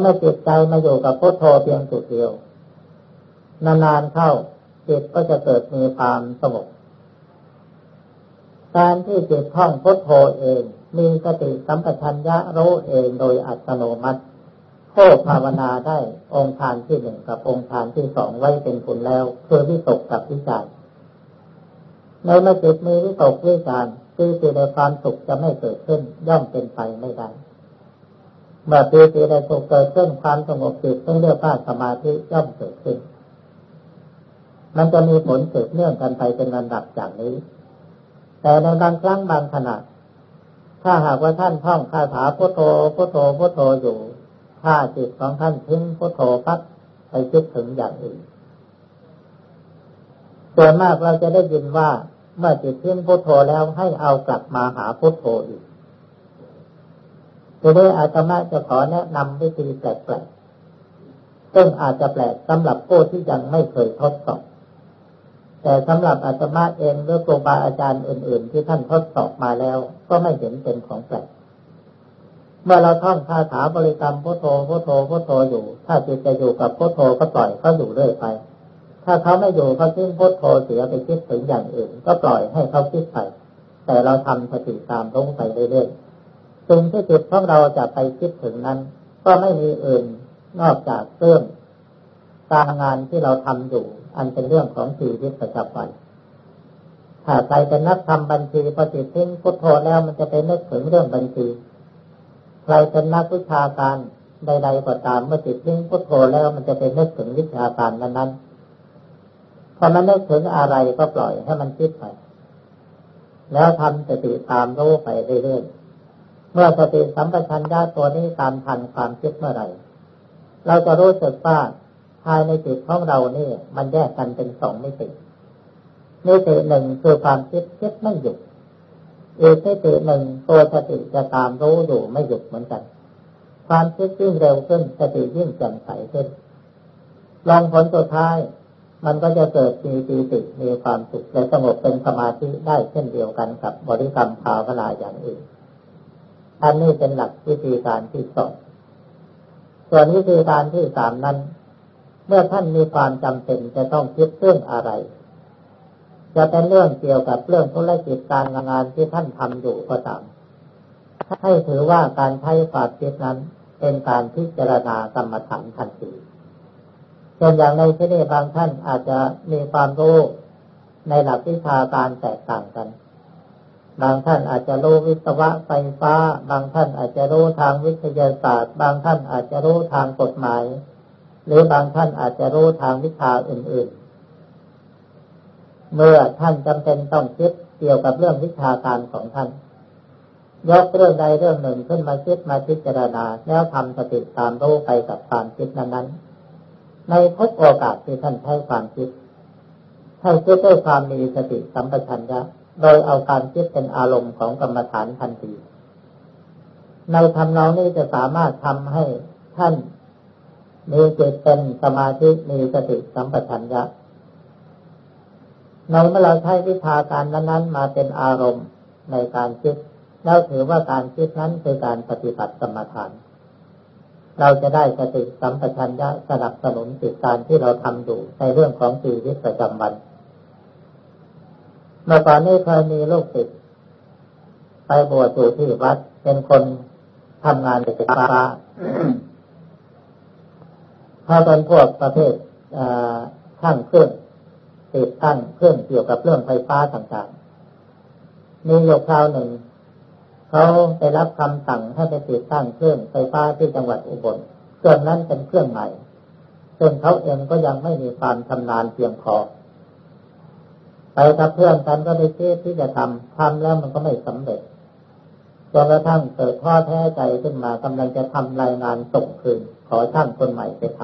แล้วเมื่อจิตใจมาอยู่กับพุทโธเพียงจุดเดียว นานๆเข้าจิตก็จะเกิดมีความสงบการที่จิตท่องพุทโธเอง มีสติสัมปชัญญะรู้เองโดยอัตโนมัติโคภาวนาได้องค์ฌานที่หนึ่งกับองค์ฌานที่สองไว้เป็นผลแล้วคือวิตกกับวิจารในเมื่อจิตมีวิตกวิจารปีติในความสุขจะไม่เกิดขึ้นย่อมเป็นไปไม่ได้ เมื่อปีติในสุขเกิดขึ้นความสงบจิตต้องเรียกว่าสมาธิย่อมเกิดขึ้น มันจะมีผลสืบเนื่องกันไปเป็นลำดับจากนี้ แต่ในบางครั้งบางขณะถ้าหากว่าท่านท่องคาถาพุทโธพุทโธพุทโธอยู่ ถ้าจิตของท่านทิ้งพุทโธพัดไปคิดถึงอย่างอื่นส่วนมากเราจะได้ยินว่าเมื่อจิตทิ้งพุทโธแล้วให้เอากลับมาหาพุทโธอีก ทีนี้อาตมาจะขอแนะนำวิธีแปลกๆซึ่งอาจจะแปลกสำหรับผู้ที่ยังไม่เคยทดสอบ แต่สำหรับอาตมาเองหรือครูบาอาจารย์อื่น ๆ ที่ท่านทดสอบมาแล้ว ก็ไม่เห็นเป็นของแปลก เมื่อเราท่องคาถาบริกรรมพุทโธพุทโธพุทโธอยู่ ถ้าจิตจะอยู่กับพุทโธก็ปล่อยเขาอยู่เรื่อยไป ถ้าเขาไม่อยู่เขาทิ้งพุทโธเสียไปคิดถึงอย่างอื่น ก็ปล่อยให้เขาคิดไป แต่เราทำสติตามรู้ไปเรื่อยๆ สิ่งที่จิตของเราจะไปคิดถึงนั้น ก็ไม่มีอื่นนอกจากเรื่องการงานที่เราทำอยู่ อันเป็นเรื่องของชีวิตประจำวันถ้าใครเป็นนักทำบัญชีพอจิตทิ้งพุทโธแล้วมันจะไปนึกถึงเรื่องบัญชี ใครเป็นนักวิชาการใดๆก็ตามเมื่อจิตทิ้งพุทโธแล้วมันจะไปนึกถึงวิชาการนั้นๆพอมันนึกถึงอะไรก็ปล่อยให้มันคิดไปแล้วทำสติตามรู้ไปเรื่อยๆ เมื่อสติสัมปชัญญะตัวนี้ตามทันความคิดเมื่อไหร่ เราจะรู้สึกว่าภายในจิตของเรานี่มันแยกกันเป็นสองมิติมิติหนึ่งคือความคิดคิดไม่หยุดอีกมิติหนึ่งตัวสติจะตามรู้อยู่ไม่หยุดเหมือนกัน ความคิดยิ่งเร็วขึ้นสติยิ่งแจ่มใสขึ้นลองผลสุดท้าย มันก็จะเกิดมีปีติมีความสุขและสงบเป็นสมาธิได้เช่นเดียวกันกับบริกรรมภาวนาอย่างอื่น อันนี้เป็นหลักวิธีการที่สองส่วนวิธีการที่สามนั้น เมื่อท่านมีความจำเป็นจะต้องคิดเรื่องอะไร จะเป็นเรื่องเกี่ยวกับเรื่องธุรกิจการงานที่ท่านทำอยู่ก็ตามให้ถือว่าการใช้ความคิดนั้นเป็นการพิจารณากรรมฐานทันทีเช่นอย่างในที่นี้บางท่านอาจจะมีความรู้ในหลักวิชาการแตกต่างกัน บางท่านอาจจะรู้วิศวะไฟฟ้า บางท่านอาจจะรู้ทางวิทยาศาสตร์ บางท่านอาจจะรู้ทางกฎหมาย หรือบางท่านอาจจะรู้ทางวิชาอื่น ๆ เมื่อท่านจำเป็นต้องคิดเกี่ยวกับเรื่องวิชาการของท่าน ยกเรื่องใดเรื่องหนึ่งขึ้นมาคิดมาพิจารณา แล้วทำสติตามรู้ไปกับความคิดนั้น ๆ ในทุกโอกาสที่ท่านใช้ความคิดท่านคิดด้วยความมีสติสัมปชัญญะ โดยเอาการคิดเป็นอารมณ์ของกรรมฐานทันทีในทำนองนี้จะสามารถทำให้ท่านมีจิตเป็นสมาธิมีสติสัมปชัญญะในเมื่อเราใช้วิชาการนั้นๆ มาเป็นอารมณ์ในการคิด แล้วถือว่าการคิดนั้นคือการปฏิบัติกรรมฐาน เราจะได้สติสัมปชัญญะสนับสนุนจิตการที่เราทำอยู่ในเรื่องของชีวิตประจำวัน เมื่อก่อนนี้เคยมีลูกศิษย์ไปบวชอยู่ที่วัด เป็นคนทำงานในไฟฟ้าถ้าเป็นพวกประเภทช่างเครื่องติดตั้งเครื่องเกี่ยวกับเรื่องไฟฟ้าต่างๆ มีอยู่คราวหนึ่ง เขาได้รับคำสั่งให้ไปติดตั้งเครื่องไฟฟ้าที่จังหวัดอุบลเครื่องนั้นเป็นเครื่องใหม่ซึ่งเขาเองก็ยังไม่มีความชำนาญเพียงพอ ไปกับเพื่อนกันก็ไปเทศที่จะทำทำแล้วมันก็ไม่สำเร็จจนกระทั่งเกิดท้อแท้ใจขึ้นมากำลังจะทำรายงานส่งคืน ขอช่างคนใหม่ไปท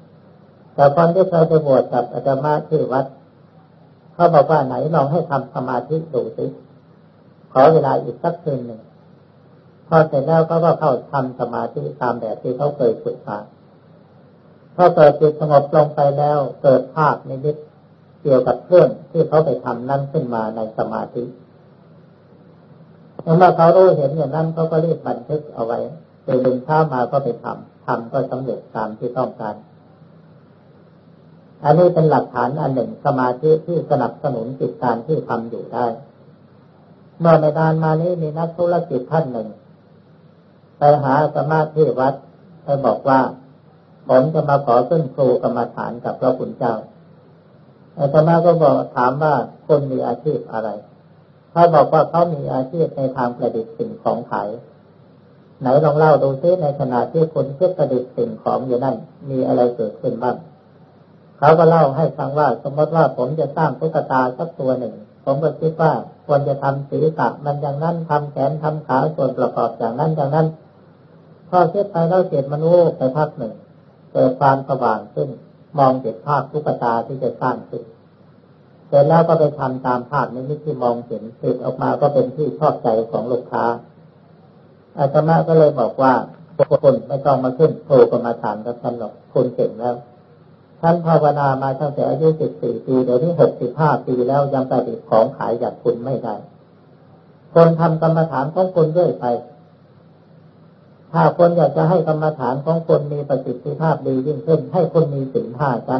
ำแต่คนที่เคยไปบวชกับอาจารย์มาที่วัดเขาบอกว่าไหนลองให้ทำสมาธิดูสิขอเวลาอีกสักคืนหนึ่งพอเสร็จแล้วก็ก็เข้าทำสมาธิตามแบบที่เขาเคยฝึกมาพอเกิดจิตสงบลงไปแล้วเกิดภาพนิมิต เกี่ยวกับเครื่องที่เขาไปทำนั่นขึ้นมาในสมาธิเมื่อเขารู้เห็นอย่างนั้นเขาก็รีบบันทึกเอาไว้ตื่นเช้ามาก็ไปทำพทำก็สำเร็จตามที่ต้องการ อันนี้เป็นหลักฐานอันหนึ่งสมาธิที่สนับสนุนจิตการที่ทำอยู่ได้ เมื่อในดานมานี้มีนักธุรกิจท่านหนึ่งไปหาสมาธิวัดไปบอกว่าผมจะมาขอขึ้นครูกรรมฐานกับพระคุณเจ้า อาตมาก็บอกถามว่าคนมีอาชีพอะไร เขาบอกว่าเขามีอาชีพในทางประดิษฐ์สิ่งของขายไหนลองเล่าดูซิในขณะที่คนคิดประดิษฐ์สิ่งของอยู่นั่น มีอะไรเกิดขึ้นบ้างเขาก็เล่าให้ฟังว่า สมมติว่าผมจะสร้างตุ๊กตาสักตัวหนึ่ง ผมก็คิดว่าควรจะทำศีรษะมันอย่างนั้นทำแขนทำขาส่วนประกอบอย่างนั้นอย่างนั้น พอเคิดไปแล้วเกิดมันโอ้ไปพักหนึ่งเกิดความสว่างขึ้น มองเห็นภาพตุกตาที่จะสร้างขึ้นเสร็จแล้วก็ไปทำตามภาพนนิที่มองเห็นติดออกมาก็เป็นที่ชอบใจของลูกค้าอาตมาก็เลยบอกว่าคนไม่ต้องมาขึ้นโทรกรรมาฐานกับท่านหรอกคุณเก่งแล้วท่านภาวนามาตั้งแต่อายุสิบสี่ปีเดี๋ยวนี้หกสิบห้าปีแล้วยังประดิษฐ์ของขายอย่างคุณไม่ได้ คนทำกรรมฐานของคุณเรื่อยไป ถ้าคนอยากจะให้กรรมฐานของคนมีประสิทธิภาพดียิ่งขึ้น ให้คนมีศีลห้าจ้ะ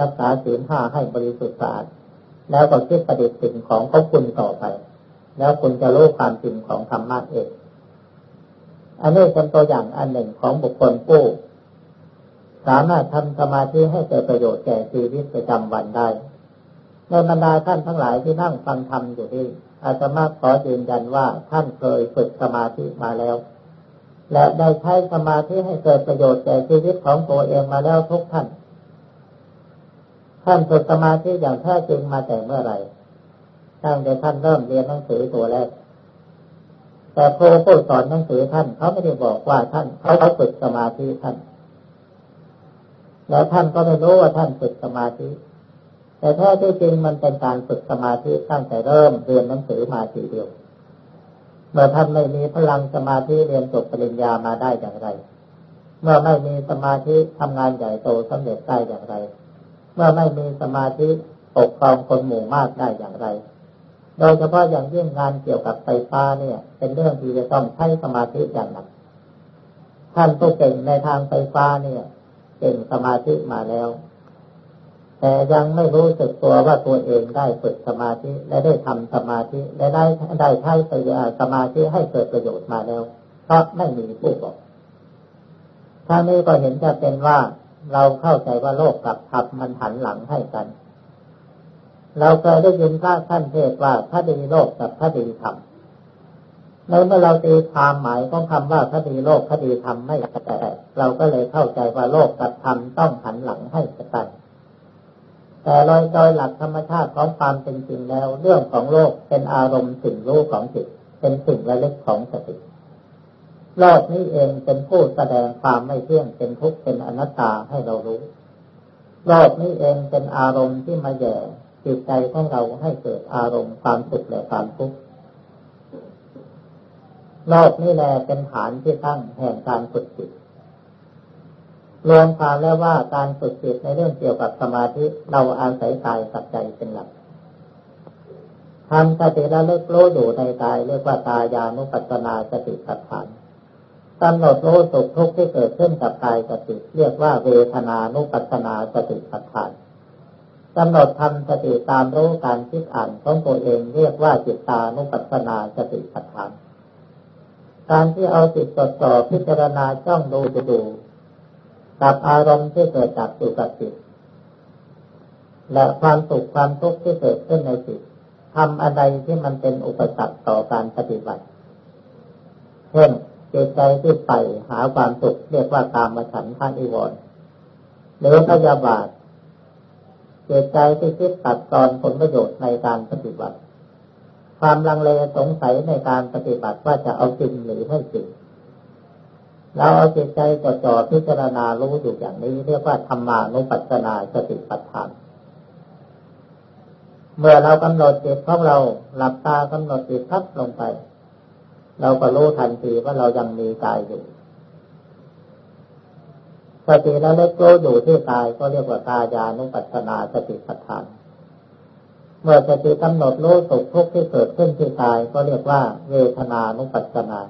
รักษาศีลห้าให้บริสุทธิ์สะอาดแล้วก็คิดประดิษฐ์สิ่งของของคุณต่อไป แล้วคุณจะรู้ความจริงของธรรมะเองอันนี้เป็นตัวอย่างอันหนึ่งของบุคคลผู้สามารถทำสมาธิให้เกิดประโยชน์แก่ชีวิตประจำวันได้ ในบรรดาท่านทั้งหลายที่นั่งฟังธรรมอยู่นี่อาตมาขอยืนยันว่าท่านเคยฝึกสมาธิมาแล้ว และได้ใช้สมาธิให้เกิดประโยชน์แก่ชีวิตของตัวเองมาแล้วทุกท่าน ท่านฝึกสมาธิอย่างแท้จริงมาแต่เมื่อไหร่ ตั้งแต่ท่านเริ่มเรียนหนังสือตัวแรก แต่ครูผู้สอนหนังสือท่านเขาไม่ได้บอกว่าท่านเขาเขาฝึกสมาธิท่าน แล้วท่านก็ไม่รู้ว่าท่านฝึกสมาธิ แต่แท้ที่จริงมันเป็นการฝึกสมาธิตั้งแต่เริ่มเรียนหนังสือมาทีเดียว เมื่อท่านไม่มีพลังสมาธิเรียนจบปริญญามาได้อย่างไร เมื่อไม่มีสมาธิทำงานใหญ่โตสำเร็จได้อย่างไร เมื่อไม่มีสมาธิปกครองคนหมู่มากได้อย่างไร โดยเฉพาะอย่างยิ่งงานเกี่ยวกับไฟฟ้าเนี่ย เป็นเรื่องที่จะต้องใช้สมาธิอย่างหนัก ท่านผู้เก่งในทางไฟฟ้าเนี่ยเก่งสมาธิมาแล้ว แต่ยังไม่รู้สึกตัวว่าตัวเองได้ฝึกสมาธิและได้ทำสมาธิและได้ได้ใช้สมาธิให้เกิดประโยชน์มาแล้ว เพราะไม่มีผู้บอกท่านี้ก็เห็นจะเป็นว่าเราเข้าใจว่าโลกกับธรรมมันหันหลังให้กัน เราเคยได้ยินพระท่านเทศว่าคดีโลกกับคดีธรรมในเมื่อเราตีความหมายของคำว่าคดีโลกคดีธรรมไม่แต่เราก็เลยเข้าใจว่าโลกกับธรรมต้องหันหลังให้กัน แต่โดยโดยหลักธรรมชาติของความเป็นจริงแล้ว เรื่องของโลกเป็นอารมณ์สิ่งรู้ของจิต เป็นสิ่งละเล็กของสติโลกนี้เองเป็นผู้แสดงความไม่เที่ยงเป็นทุกข์เป็นอนัตตาให้เรารู้โลกนี้เองเป็นอารมณ์ที่มาแย่จิตใจของเราให้เกิดอารมณ์ความสุขและความทุกข์โลกนี่แหละเป็นฐานที่ตั้งแห่งการฝึกจิต รวมความแล้วว่าการฝึกจิตในเรื่องเกี่ยวกับสมาธิเราอาศัยกายกับใจเป็นหลักทำสติระลึกรู้อยู่ในกายเรียกว่าตายานุปัสสนาสติปัฏฐานกำหนดรู้สุขทุกข์ที่เกิดขึ้นกับกายสติเรียกว่าเวทนานุปัสสนาสติปัฏฐานกำหนดทำสติตามรู้การคิดอ่านของตัวเองเรียกว่าจิตตานุปัสสนาสติปัฏฐาน การที่เอาจิตจดจ่อพิจารณาจ้องดูดู กับอารมณ์ที่เกิดจากสุกับจิตและความสุขความทุกข์ที่เกิดขึ้นในจิตทำอะไรที่มันเป็นอุปสรรคต่อการปฏิบัติเช่นจิตใจที่ไปหาความสุขเรียกว่าตามมาฉันท่านอิวรหรือพยาบาทเกิดใจที่คิดตัดตอนผลประโยชน์ในการปฏิบัติ ความลังเลสงสัยในการปฏิบัติว่าจะเอาจริงหรือไม่จริง เราเอาจิตใจจดจ่อพิจารณารู้อยู่อย่างนี้เรียกว่าธรรมานุปัสสนาสติปัฏฐาน เมื่อเรากำหนดจิตของเราหลับตากำหนดจิตทับลงไป เราก็รู้ทันทีว่าเรายังมีกายอยู่สติระลึกรู้อยู่ที่กายก็เรียกว่ากายานุปัสสนาสติปัฏฐาน เมื่อสติกำหนดรู้สุขทุกข์ที่เกิดขึ้นที่กายก็เรียกว่าเวทนานุปัสสนา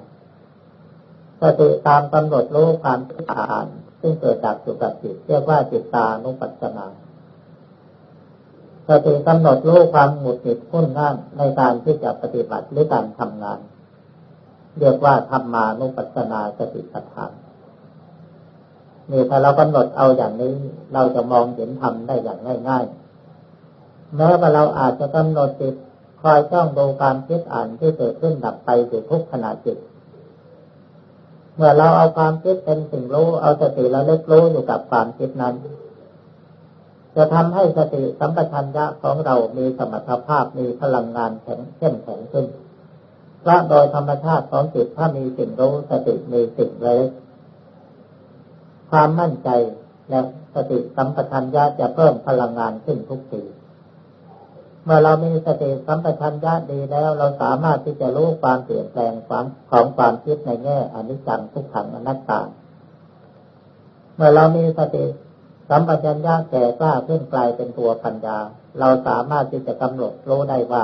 สติตามกำหนดรู้ความคิดอ่าน ซึ่งเกิดจากสุขจิตเรียกว่าจิตตานุปัสสนาสติกำหนดรู้ความหมุดหงิดพุ่นง่านในการที่จะปฏิบัติหรือการทำงาน เรียกว่าธรรมานุปัสสนาสติปัฏฐานนี่ถ้าเรากำหนดเอาอย่างนี้ เราจะมองเห็นธรรมได้อย่างง่ายๆแม้ว่าเราอาจจะกำหนดจิตคอยจ้องดูความคิดอ่านที่เกิดขึ้นดับไปอยู่ทุกขณะจิต เมื่อเราเอาความคิดเป็นสิ่งรู้ เอาสติเราเล็กรู้อยู่กับความคิดนั้น จะทำให้สติสัมปชัญญะของเรามีสมรรถภาพมีพลังงานแข็งเข้มแข็งขึ้นเพราะโดยธรรมชาติของจิตถ้ามีสิ่งรู้สติมีสิ่งเล็กความมั่นใจและสติสัมปชัญญะจะเพิ่มพลังงานขึ้นทุกที เมื่อเรามีสติสัมปชัญญะดีแล้ว เราสามารถที่จะรู้ความเปลี่ยนแปลงความของความคิดในแง่อนิจจังทุกขังอนัตตา เมื่อเรามีสติสัมปชัญญะแก่กล้าขึ้นกลายเป็นตัวปัญญา เราสามารถที่จะกำหนดรู้ได้ว่า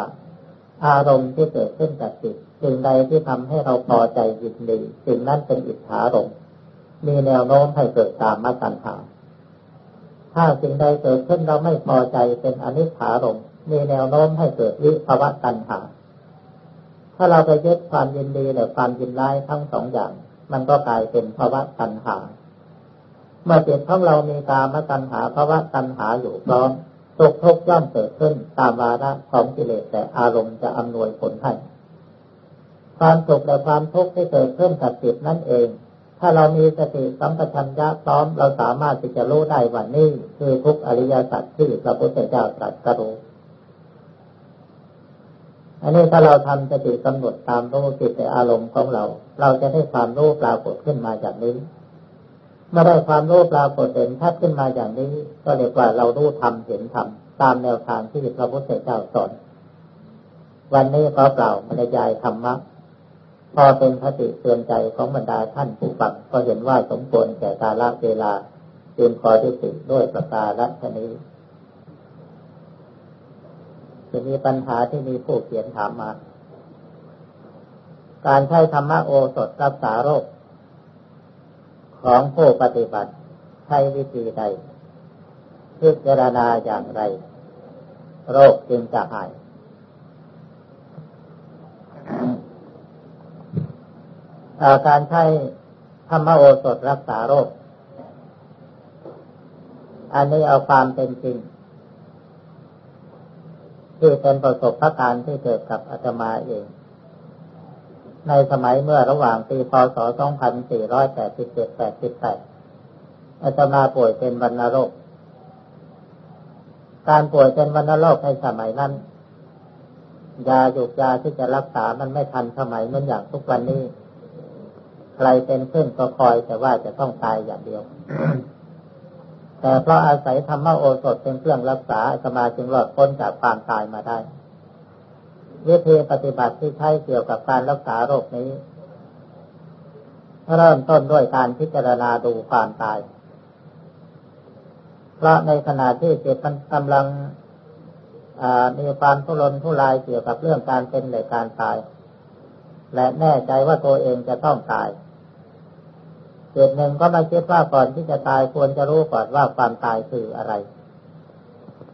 อารมณ์ที่เกิดขึ้นจากจิตสิ่งใดที่ทำให้เราพอใจยินดีสิ่งนั้นเป็นอิทธารมมีแนวโน้มให้เกิดตามมาตัญหาถ้าสิ่งใดเกิดขึ้นเราไม่พอใจเป็นอนิจฐารม มีแนวโน้มให้เกิดวิภวะตัญหา ถ้าเราไปยึดความยินดีหรือความยินร้ายทั้งสองอย่าง มันก็กลายเป็นภาวะตัญหา เมื่อจิตของเรามีกามตัญหาภาวะตัญหาอยู่พร้อมทุกทุกย่อมเกิดขึ้นตามวาระของกิเลสแต่อารมณ์จะอำนวยผลให้ความสุขและความทุกข์ที่เกิดขึ้นกับจิตนั่นเอง ถ้าเรามีสติสัมปชัญญะพร้อมเราสามารถที่จะรู้ได้ว่านี่คือทุกอริยสัจที่พระพุทธเจ้าตรัสรู้ อันนี้ถ้าเราทำสติกำหนดตามรู้จิตในอารมณ์ของเรา เราจะได้ความรู้ปรากฏขึ้นมาอย่างนี้เมื่อได้ความรู้ปรากฏเห็นชัดขึ้นมาอย่างนี้ ก็เรียกว่าเรารู้ทำเห็นทำตามแนวทางที่พระพุทธเจ้าสอนวันนี้ขอเปล่าบรรยายธรรมะพอเป็นคติเตือนใจของบรรดาท่านผู้ฟังก็เห็นว่าสมควรแก่กาลเวลาจึงขอที่สิด้วยประกาศชนี้ จะมีปัญหาที่มีผู้เขียนถามมา การใช้ธรรมโอสถรักษาโรค ของผู้ปฏิบัติใช้วิธีใดพิจารณาอย่างไร โรคจึงจะหาย การใช้ธรรมโอสถรักษาโรค อันนี้เอาความเป็นจริง ที่เป็นประสบการณ์ที่เกิดกับอาตมาเอง ในสมัยเมื่อระหว่างปีพศ 2487-88 อาตมาป่วยเป็นวัณโรค การป่วยเป็นวัณโรคในสมัยนั้น ยาหยุกยาที่จะรักษามันไม่ทันสมัยเหมือนอย่างทุกวันนี้ ใครเป็นขึ้นก็คอยแต่ว่าจะต้องตายอย่างเดียว แต่เพราะอาศัยธรรมโอสถเป็นเครื่องรักษาสมาจึงรอดพ้นจากความตายมาได้ วิธีปฏิบัติที่ใช้เกี่ยวกับการรักษาโรคนี้ เริ่มต้นด้วยการพิจารณาดูความตาย เพราะในขณะที่จิตมันกำลังมีความทุรนทุรายเกี่ยวกับเรื่องการเป็นหรือการตาย และแน่ใจว่าตัวเองจะต้องตาย เกิดหนึ่งก็มาคิดว่าก่อนที่จะตายควรจะรู้ก่อนว่าความตายคืออะไร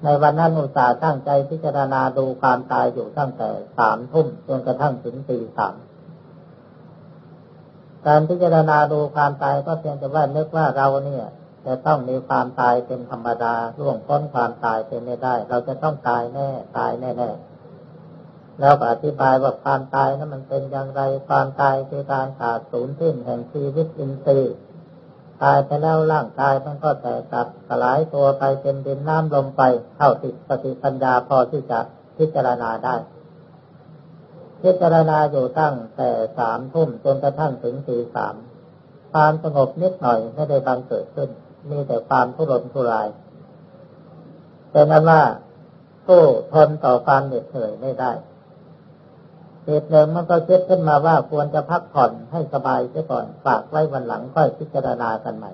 ในวันนั้นอุตส่าห์ตั้งใจพิจารณาดูความตายอยู่ตั้งแต่สามทุ่มจนกระทั่งถึงตีสามการพิจารณาดูความตายก็เพียงแต่ว่านึกว่าเราเนี่ยจะต้องมีความตายเป็นธรรมดาล่วงพ้นความตายเป็นไม่ได้ เราจะต้องตายแน่ ตายแน่แน่ แล้วอธิบายว่าความตายนั้นมันเป็นอย่างไร ความตายคือการขาดสูญสิ้นแห่งชีวิตอินทรีย์ตายไปแล้วร่างกายมันก็แตกตับสลายตัวไปเป็นดินน้ำลมไปเข้าติดสติปัญญาพอที่จะพิจารณาได้ พิจารณาอยู่ตั้งแต่สามทุ่มจนกระทั่งถึงสี่สามความสงบนิดหน่อยไม่ได้บังเกิดขึ้น มีแต่ความทุรนทุรายเป็นนั้นว่าสู้ทนต่อความเหน็ดเหนื่อยไม่ได้ เหตุหนึ่งมันก็คิดขึ้นมาว่าควรจะพักผ่อนให้สบายเสียก่อนฝากไว้วันหลังค่อยพิจารณากันใหม่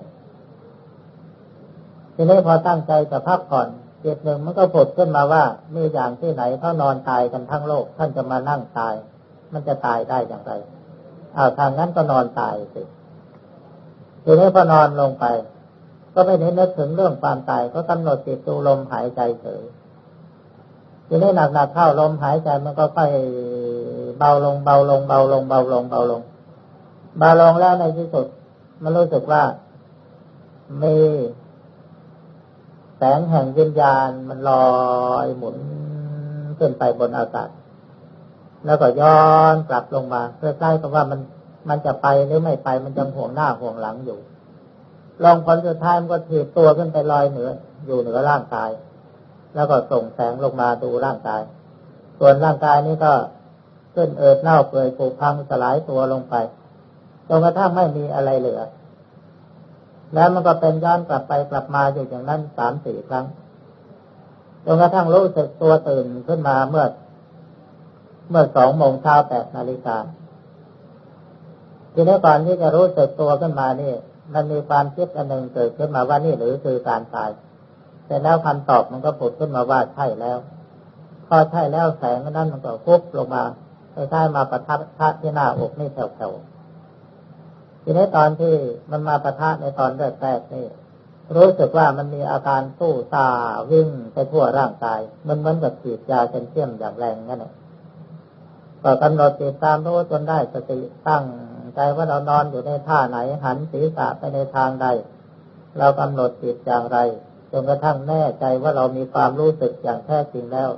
ทีนี้พอตั้งใจจะพักผ่อนเหตุหนึ่งมันก็ผดขึ้นมาว่ามีอย่างที่ไหนเขานอนตายกันทั้งโลก ท่านจะมานั่งตาย มันจะตายได้อย่างไรเอาทางนั้นก็นอนตายสิทีนี้พอนอนลงไป ก็ไม่ได้นึกถึงเรื่องความตายก็กำหนดจิตดูลมหายใจเฉยทีนี้หนักๆเข้าลมหายใจมันก็ค่อย เบาลงเบาลงเบาลงเบาลงเบาลงเบาลงแล้วในที่สุด มันรู้สึกว่า มีแสงแห่งวิญญาณมันลอยหมุนขึ้นไปบนอากาศแล้วก็ย้อนกลับลงมาใกล้กับว่ามันมันจะไปหรือไม่ไปมันจะห่วงหน้าห่วงหลังอยู่ลองผลสุดท้ายมันก็ถีบตัวขึ้นไปลอยเหนือ อยู่เหนือร่างกาย แล้วก็ส่งแสงลงมาดูร่างกาย ส่วนร่างกายนี้ก็ ขึ้นเอิดเน่าเปื่อยผุพังสลายตัวลงไปจนกระทั่งไม่มีอะไรเหลือ แล้วมันก็เป็นย้อนกลับไปกลับมาอยู่อย่างนั้นสามสี่ครั้งจนกระทั่งรู้สึกตัวตื่นขึ้นมาเมื่อ เมื่อสองโมงเช้าแปดนาฬิกาทีนี้ก่อนที่จะรู้สึกตัวขึ้นมานี่ มันมีความคิดอันหนึ่งเกิดขึ้นมาว่านี่หรือคือการตายแต่แล้วคำตอบมันก็ผุดขึ้นมาว่าใช่แล้ว พอใช่แล้วแสงนั้นมันก็ฟุบลงมา ใช้มาประทับพระที่หน้าอกนี่แถวๆทีนี้ตอนที่มันมาประทับในตอนแรกๆนี่รู้สึกว่ามันมีอาการสู้ตาวิ่งไปทั่วร่างกาย มันเหมือนกับฉีดยาเชี่ยมอย่างแรงนั่นแหละก็กำหนดติดตามรู้จนได้สติตั้งใจว่าเรานอนอยู่ในท่าไหนหันศีรษะไปในทางใด เรากำหนดจิตอย่างไรจนกระทั่งแน่ใจว่าเรามีความรู้สึกอย่างแท้จริงแล้ว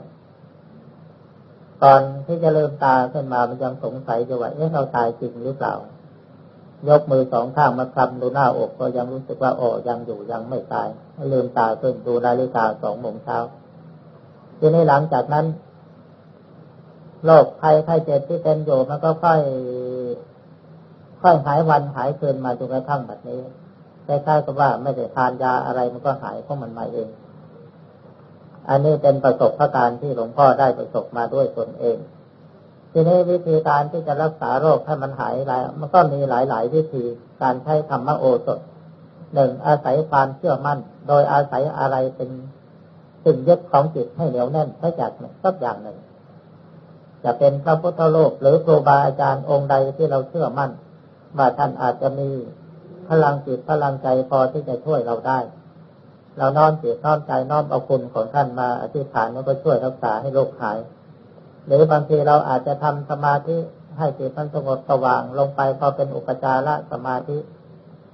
ตอนที่จะเริ่มตาขึ้นมามันยังสงสัยอยู่ว่าเอ๊ะเราตายจริงหรือเปล่า ยกมือสองข้างมาคลำดูหน้าอกก็ยังรู้สึกว่าโอ้ยังอยู่ยังไม่ตายลืมตาขึ้นดูนาฬิกาสองโมงเช้าทีนี้หลังจากนั้นโรคภัยไข้เจ็บที่เป็นอยู่มันก็ค่อย ค่อยหายวันหายคืนมาจนกระทั่งแบบนี้คล้ายๆกับว่าไม่ได้ทานยาอะไรมันก็หายเพราะมันมาเอง อันนี้เป็นประสบการณ์ที่หลวงพ่อได้ประสบมาด้วยตนเอง ทีนี้วิธีการที่จะรักษาโรคให้มันหายหลายมันก็มีหลาย ๆ วิธีการใช้ธรรมโอสถหนึ่งอาศัยความเชื่อมั่น โดยอาศัยอะไรเป็นสิ่งยึดของจิตให้เหนียวแน่นสักอย่างหนึ่งสักอย่างหนึ่ง จะเป็นพระพุทธโลกหรือครูบาอาจารย์องค์ใดที่เราเชื่อมั่นว่าท่านอาจจะมีพลังจิตพลังใจพอที่จะช่วยเราได้ เราน้อมจิตน้อมใจน้อมเอาคุณของท่านมาอธิษฐานแล้วก็ช่วยรักษาให้โรคหาย หรือบางทีเราอาจจะทำสมาธิให้จิตมันสงบสว่างลงไปพอเป็นอุปจาระสมาธิ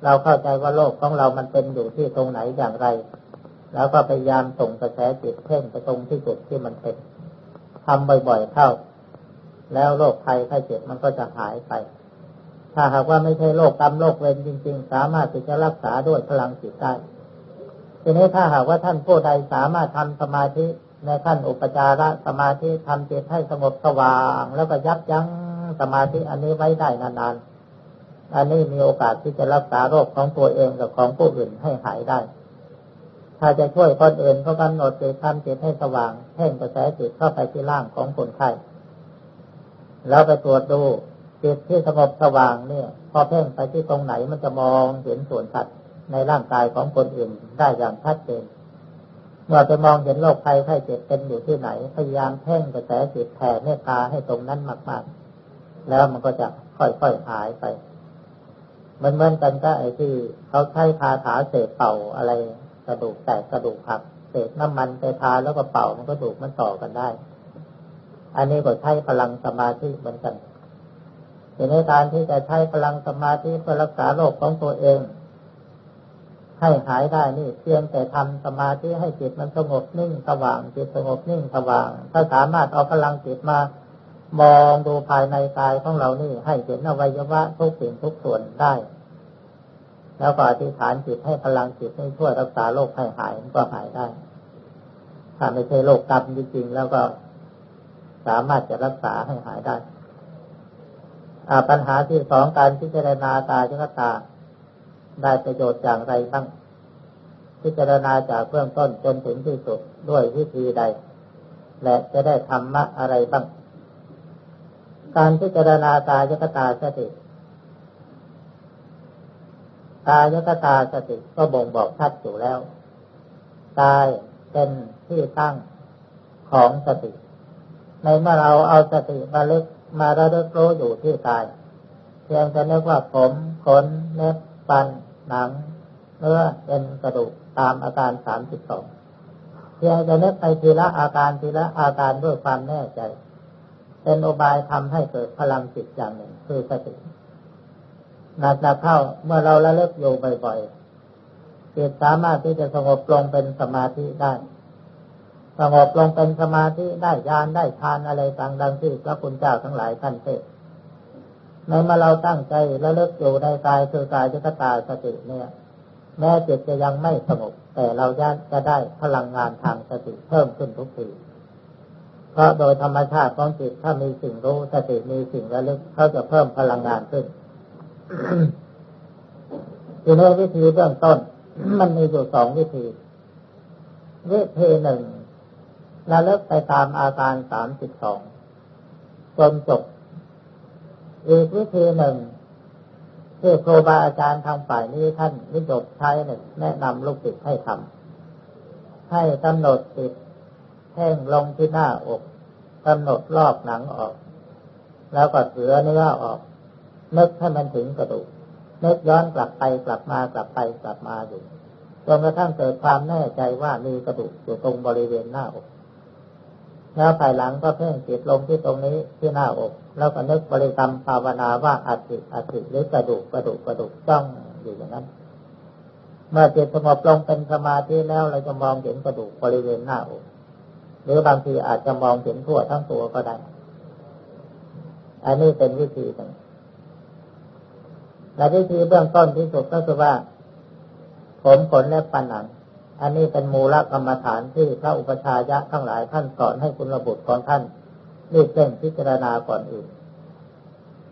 เราเข้าใจว่าโลกของเรามันเป็นอยู่ที่ตรงไหนอย่างไร แล้วก็พยายามส่งกระแสจิตเพ่งไปตรงที่จุดที่มันเป็นทำบ่อยๆเข้า แล้วโรคภัยไข้เจ็บมันก็จะหายไป ถ้าหากว่าไม่ใช่โรคกรรมโรคเวรจริง ๆ สามารถที่จะรักษาด้วยพลังจิตได้ ทีนี้ถ้าหากว่าท่านผู้ใดสามารถทำสมาธิในขั้นอุปจาระสมาธิทำจิตให้สงบสว่าง แล้วก็ยับยั้งสมาธิอันนี้ไว้ได้นานๆ อันนี้มีโอกาสที่จะรักษาโรคของตัวเองกับของผู้อื่นให้หายได้ ถ้าจะช่วยคนอื่นก็กำหนดจิตทำจิตให้สว่างเพ่งกระแสจิตเข้าไปที่ร่างของคนไข้แล้วไปตรวจดูจิตที่สงบสว่างเนี่ย พอเพ่งไปที่ตรงไหนมันจะมองเห็นส่วนสัตว์ ในร่างกายของคนอื่นได้อย่างชัดเจนเมื่อจะมองเห็นโรคภัยไข้เจ็บเป็นอยู่ที่ไหน พยายามเพ่งกระแสจิตแผ่เมตตาให้ตรงนั้นมาก ๆ แล้วมันก็จะค่อยๆหายไปมันเหมือนกันก็ไอ้ที่เขาใช้คาถาเศษเป่าอะไรกระดูกแตกกระดูกหักเศษน้ำมันไปทาแล้วก็เป่ามันก็ดูกมันต่อกันได้ อันนี้ก็ใช้พลังสมาธิเหมือนกันในในการที่จะใช้พลังสมาธิเพื่อรักษาโรคของตัวเอง ให้หายได้นี่เพียงแต่ทำสมาธิให้จิตมันสงบนิ่งสว่างจิตสงบนิ่งสว่าง ถ้าสามารถเอาพลังจิตมามองดูภายในกายของเรานี่ ให้เห็นอวัยวะทุกสิ่งทุกส่วนได้ แล้วก็อธิษฐานจิตให้พลังจิตให้ช่วยรักษาโรคให้หายมันก็หายได้ ถ้าไม่ใช่โรคกรรมจริงๆแล้วก็สามารถจะรักษาให้หายได้ปัญหาที่สองการพิจารณาตายกตา ได้ประโยชน์อย่างไรบ้าง พิจารณาจากเบื้องต้นจนถึงที่สุดด้วยวิธีใด และจะได้ธรรมะอะไรบ้าง การพิจารณาตายกตาสติตายกตาสติก็บ่งบอกชัดอยู่แล้วตายเป็นที่ตั้งของสติ ในเมื่อเราเอาสติมาเล็กมาระลึกรู้อยู่ที่กาย เพียงแต่นึกว่าผมขนเล็บฟัน หนัง เนื้อเอ็นกระดูกตามอาการสามสิบสองเพียงจะนึกไปทีละอาการทีละอาการด้วยความแน่ใจ เป็นอบายทำให้เกิดพลังจิตอย่างหนึ่ง คือสติหนักๆเข้าเมื่อเราละเลิกอยู่บ่อยๆจิตสามารถที่จะสงบลงเป็นสมาธิได้สงบลงเป็นสมาธิได้ญาณได้ทานอะไรต่างดังที่พระคุณเจ้าทั้งหลายท่านเทศ ในเมื่อเราตั้งใจและเลิกอยู่ในกายคือกายจุกตาสติเนี่ย แม้จิตจะยังไม่สงบแต่เราจะได้พลังงานทางสติเพิ่มขึ้นทุกทีเพราะโดยธรรมชาติของจิตถ้ามีสิ่งรู้สติมีสิ่งระลึกเขาจะเพิ่มพลังงานขึ้นทีนี้วิธีเบื้องต้น มันมีอยู่สองวิธี วิธีหนึ่งระลึกไปตามอาการสามสิบสองจนจบ อีกวิธีหนึ่งที่ครูบาอาจารย์ทางฝ่ายนี้ท่านนิยมใช้เนี่ยแนะนำลูกศิษย์ให้ทำให้กำหนดจิตแท่งลงที่หน้าอกกำหนดรอบหนังออก แล้วก็เสือเนื้อออกนึกให้มันถึงกระดูกนึกย้อนกลับไปกลับมากลับไปกลับมาอยู่จนกระทั่งเกิดความแน่ใจว่ามีกระดูกอยู่ตรงบริเวณหน้าอก แล้วภายหลังก็เพ่งจิตลงที่ตรงนี้ที่หน้าอก แล้วก็นึกบริกรรมภาวนาว่าอัติอัติหรือกระดูกกระดูกกระดูกจ้องอยู่อย่างนั้น เมื่อจิตสงบลงเป็นสมาธิแล้วเราจะมองเห็นกระดูกบริเวณหน้าอก หรือบางทีอาจจะมองเห็นทั่วทั้งตัวก็ได้ อันนี้เป็นวิธีหนึ่งและวิธีเบื้องต้นที่สุดก็คือว่า ผมขนและปันหนัง อันนี้เป็นมูลกรรมฐานที่พระอุปชายะทั้งหลายท่านสอนให้คุณระบุตรของท่านรีบเร่งพิจารณาก่อนอื่น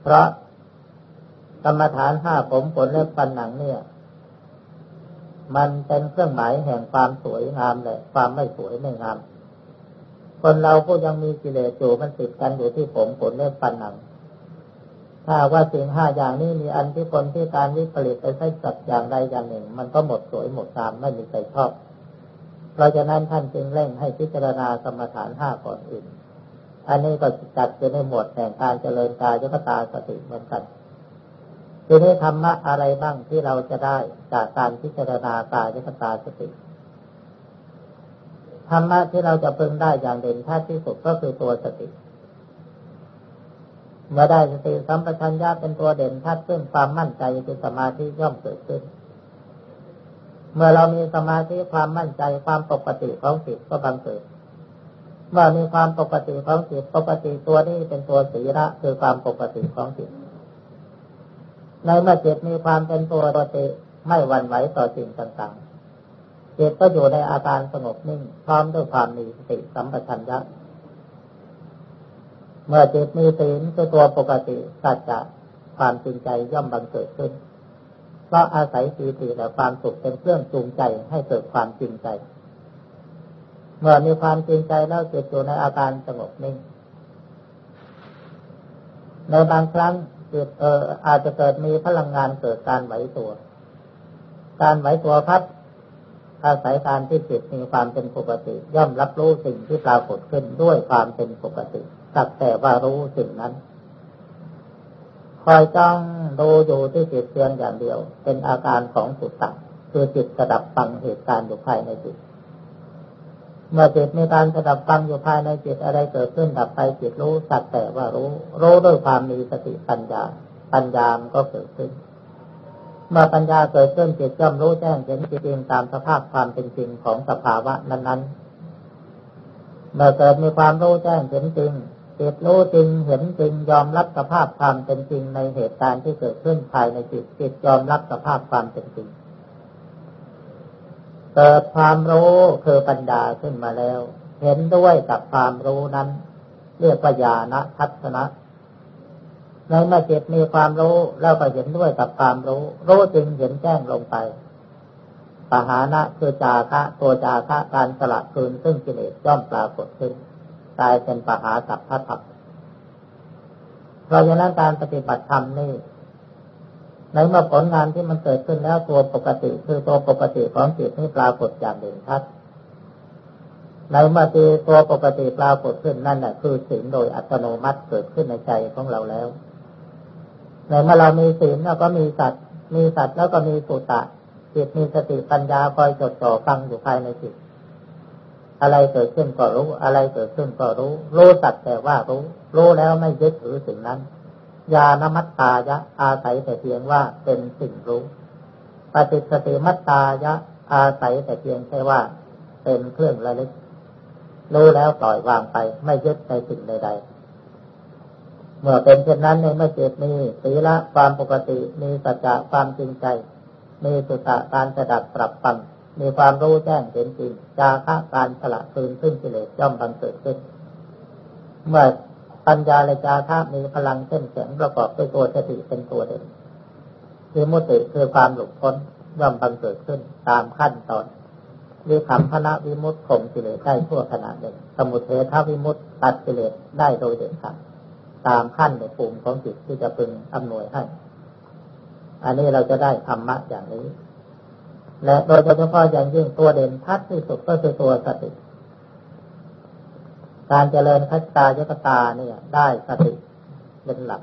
เพราะกรรมฐานห้าผมขนและปันหนังเนี่ย มันเป็นเครื่องหมายแห่งความสวยงามและความไม่สวยไม่งาม คนเราผู้ยังมีกิเลสอยู่มันติดกันอยู่ที่ผมขนและปันหนัง ถ้าว่าสิ่งห้าอย่างนี้มีอันที่คนที่การวิปริตไปใช้จับอย่างใดอย่างหนึ่ง มันก็หมดสวยหมดตามไม่มีใครชอบ เพราะฉะนั้นท่านจึงเร่งให้พิจารณากรรมฐานห้าก่อนอื่น อันนี้ก็จัดอยู่ในหมวดแห่งการเจริญกายยกตาสติเหมือนกันทีนี้ธรรมะอะไรบ้างที่เราจะได้จากการพิจารณากายยกตาสติธรรมะที่เราจะพึงได้อย่างเด่นชัดที่สุดก็คือตัวสติ เมื่อได้สติสัมปชัญญะเป็นตัวเด่นชัดขึ้นความมั่นใจคือสมาธิย่อมเกิดขึ้น เมื่อเรามีสมาธิความมั่นใจความปกติของจิตก็บังเกิด เมื่อมีความปกติของจิตปกติตัวนี้เป็นตัวสีระคือความปกติของจิตในเมื่อจิตมีความเป็นตัวปกติไม่หวั่นไหวต่อสิ่งต่างๆจิตก็อยู่ในอาการสงบนิ่งพร้อมด้วยความมีสติสัมปชัญญะ เมื่อจิตมีศีลคือตัวปกติสัจจะความจริงใจย่อมบังเกิดขึ้น เพราะอาศัยสีติและความสุขเป็นเครื่องจูงใจให้เกิดความจริงใจ เมื่อมีความจริงใจแล้วจิตอยู่ในอาการสงบนิ่ง ในบางครั้งจิตเอออาจจะเกิดมีพลังงานเกิดการไหวตัว การไหวตัวพัดอาศัยการที่จิตมีความเป็นปกติ ย่อมรับรู้สิ่งที่ปรากฏขึ้นด้วยความเป็นปกติ สักแต่ว่ารู้สิ่งนั้น คอยจ้องดูอยู่ที่จิตเพียงอย่างเดียว เป็นอาการของสุตตะคือจิตสดับฟังเหตุการณ์อยู่ภายในจิต เมื่อจิตมีการสดับฟังอยู่ภายในจิตอะไรเกิดขึ้นดับไปจิตรู้สักแต่ว่ารู้ รู้ด้วยความมีสติปัญญา ปัญญามก็เกิดขึ้น เมื่อปัญญาเกิดขึ้นจิตย่อมรู้แจ้งเห็นจริงตามสภาพความเป็นจริงของสภาวะนั้นๆเมื่อเกิดมีความรู้แจ้งเห็นจริง จิตรู้จริงเห็นจริงยอมรับสภาพความเป็นจริงในเหตุการณ์ที่เกิดขึ้นภายในจิตจิตยอมรับสภาพความเป็นจริงเกิดความรู้คือปัญญาขึ้นมาแล้ว เห็นด้วยกับความรู้นั้น เรียกว่าญาณทัศนะในเมื่อจิตมีความรู้แล้วก็เห็นด้วยกับความรู้ รู้จริงเห็นแจ้งลงไปปหานะคือจาคะตัวจาคะการสละคืนซึ่งกิเลสย่อมปรากฏขึ้น กลายเป็นปหาสัพพะธรรมเพราะฉะนั้นการปฏิบัติธรรมนี่ในเมื่อผลงานที่มันเกิดขึ้นแล้วตัวปกติ คือตัวปกติของจิตนี่ปรากฏอย่างเด่นชัดในเมื่อตัวปกติปรากฏขึ้นนั่นแหละคือสิ่งโดยอัตโนมัติเกิดขึ้นในใจของเราแล้วในเมื่อเรามีศีลเราก็มีสัตว์มีสัตว์แล้วก็มีสุตะจิตมีสติปัญญาคอยจดจ่อฟังอยู่ภายในจิต อะไรเกิดขึ้นก็รู้ อะไรเกิดขึ้นก็รู้ รู้สัตแต่ว่ารู้ รู้แล้วไม่ยึดถือสิ่งนั้น ยานมัตตายะ อาศัยแต่เพียงว่าเป็นสิ่งรู้ ปฏิสติมัตตายะ อาศัยแต่เพียงแค่ว่า เป็นเครื่องระลึก รู้แล้วปล่อยวางไป ไม่ยึดในสิ่งใด ๆเมื่อเป็นเช่นนั้นในเมื่อจิตมีศีละความปกติ มีสัจจะความจริงใจ มีสุตะการสดับปรับปัง มีความรู้แจ้งเห็นจริงจาคะการสละคืนขึ้นกิเลสย่อมบังเกิดขึ้น เมื่อปัญญาและจาคะมีพลังเข้มแข็งประกอบด้วยตัวสติเป็นตัวเด่นวิมุติคือความหลุดพ้นย่อมบังเกิดขึ้นตามขั้นตอนวิคัมพนะวิมุตติข่มกิเลสได้ทั่วขณะหนึ่ง สมุทเททวิมุตติตัดกิเลสได้โดยเด็ดขาดตามขั้นในภูมิของจิตที่จะพึงอำนวยให้ อันนี้เราจะได้ธรรมะอย่างนี้ และโดยเฉพาะอย่างยิ่งตัวเด่นทัดที่สุดก็คือตัวสติ การเจริญคัจตายกตาเนี่ย ได้สติเป็นหลัก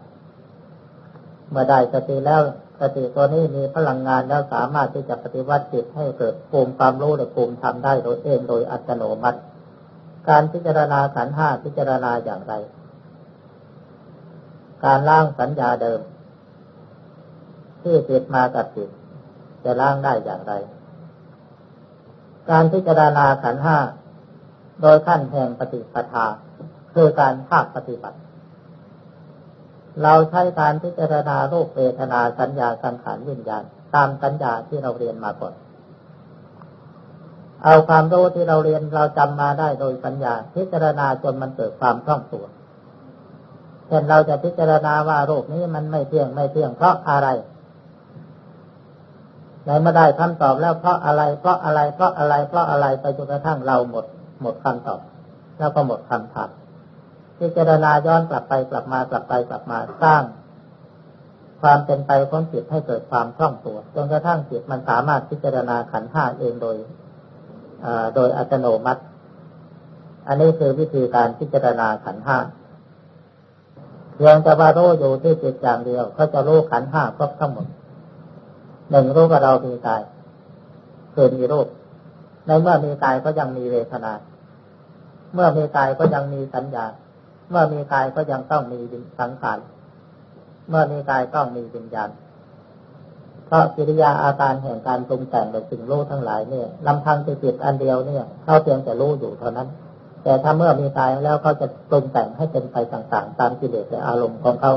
เมื่อได้สติแล้วสติตัวนี้มีพลังงานแล้วสามารถที่จะปฏิวัติจิตให้เกิดภูมิความรู้และภูมิธรรมได้โดยเองโดยอัตโนมัติ การพิจารณาขันห้าพิจารณาอย่างไร การล้างสัญญาเดิม ที่ติดมากับจิต จะล้างได้อย่างไร การพิจารณาขันห้าโดยขั้นแห่งปฏิปทาคือการภาคปฏิบัติ เราใช้การพิจารณาโรคเวทนาสัญญาสังขารวิญญาณ ตามสัญญาที่เราเรียนมาก่อน เอาความรู้ที่เราเรียนเราจำมาได้โดยสัญญา พิจารณาจนมันเกิดความคล่องตัวเช่นเราจะพิจารณาว่าโรคนี้มันไม่เที่ยงไม่เที่ยงเพราะอะไร ในมื่ได้คำตอบแล้วเพราะอะไร เพราะอะไร เพราะอะไร เพราะอะไรไปจนกระทั่งเราหมด หมดคำตอบ แล้วก็หมดคำถามพิจารณาย้อนกลับไปกลับมากลับไปกลับมาสร้าง ความเป็นไปของจิตให้เกิดความคล่องตัวจนกระทั่งจิตมันสามารถพิจารณาขันธ์ห้าเองโดยโดยอัตโนมัติ อันนี้คือวิธีการพิจารณาขันธ์ห้าเพียงแต่ว่ารู้อยู่ที่จิตอย่างเดียว ก็จะรู้ขันธ์ห้าครบทั้งหมด หนึ่งรู้ว่าเรามีกายคือมีรูป ในเมื่อมีกายก็ยังมีเวทนา เมื่อมีกายก็ยังมีสัญญา เมื่อมีกายก็ยังต้องมีสังขาร เมื่อมีกายต้องมีวิญญาณเพราะกิริยาอาการแห่งการปรุงแต่งในสิ่งรู้ทั้งหลายเนี่ยลำพังจิตอันเดียวเนี่ยเขาเพียงแต่รู้อยู่เท่านั้น แต่ถ้าเมื่อมีกายแล้วเขาจะปรุงแต่งให้เป็นไปต่างๆ ตามกิเลสและอารมณ์ของเขา